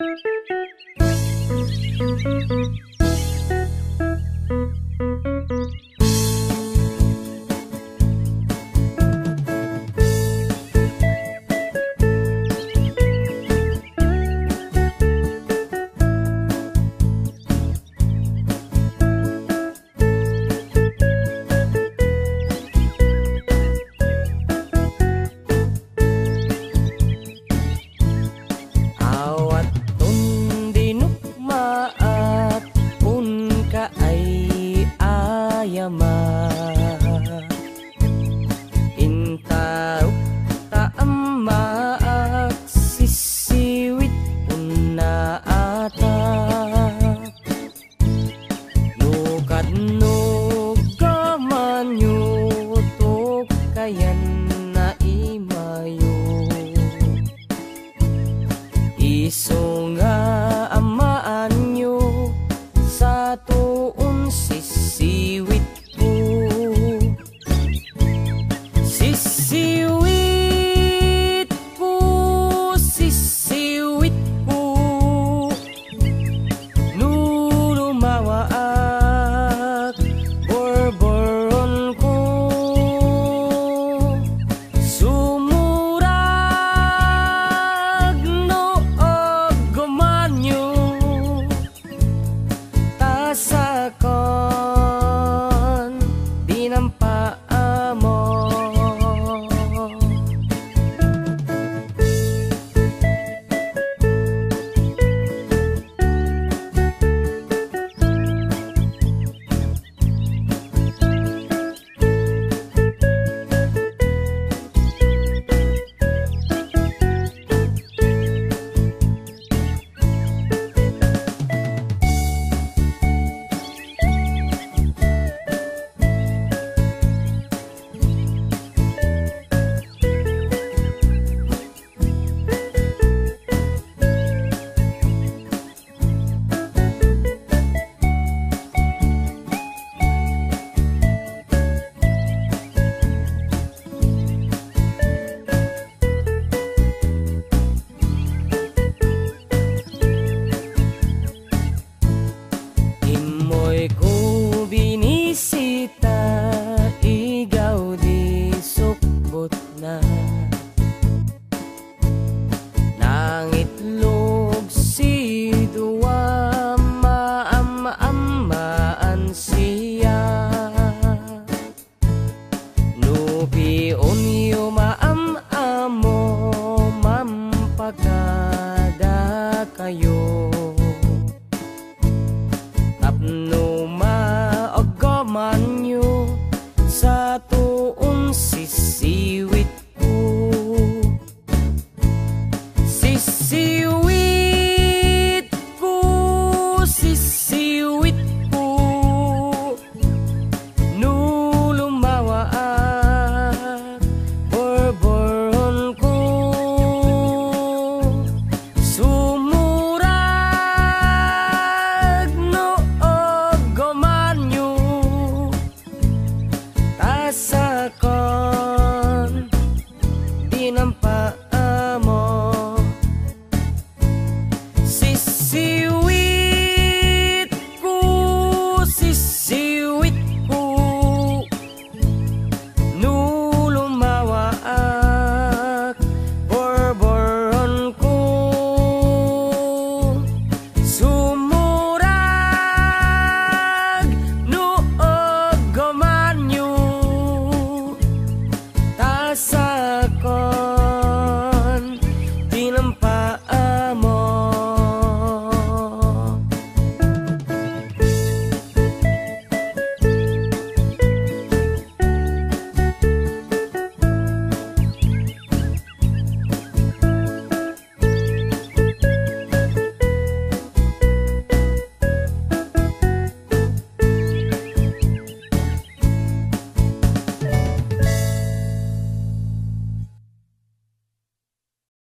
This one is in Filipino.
Música yama Intaw taama at sisiwit una ata. No kadno kaman yutok kayan night.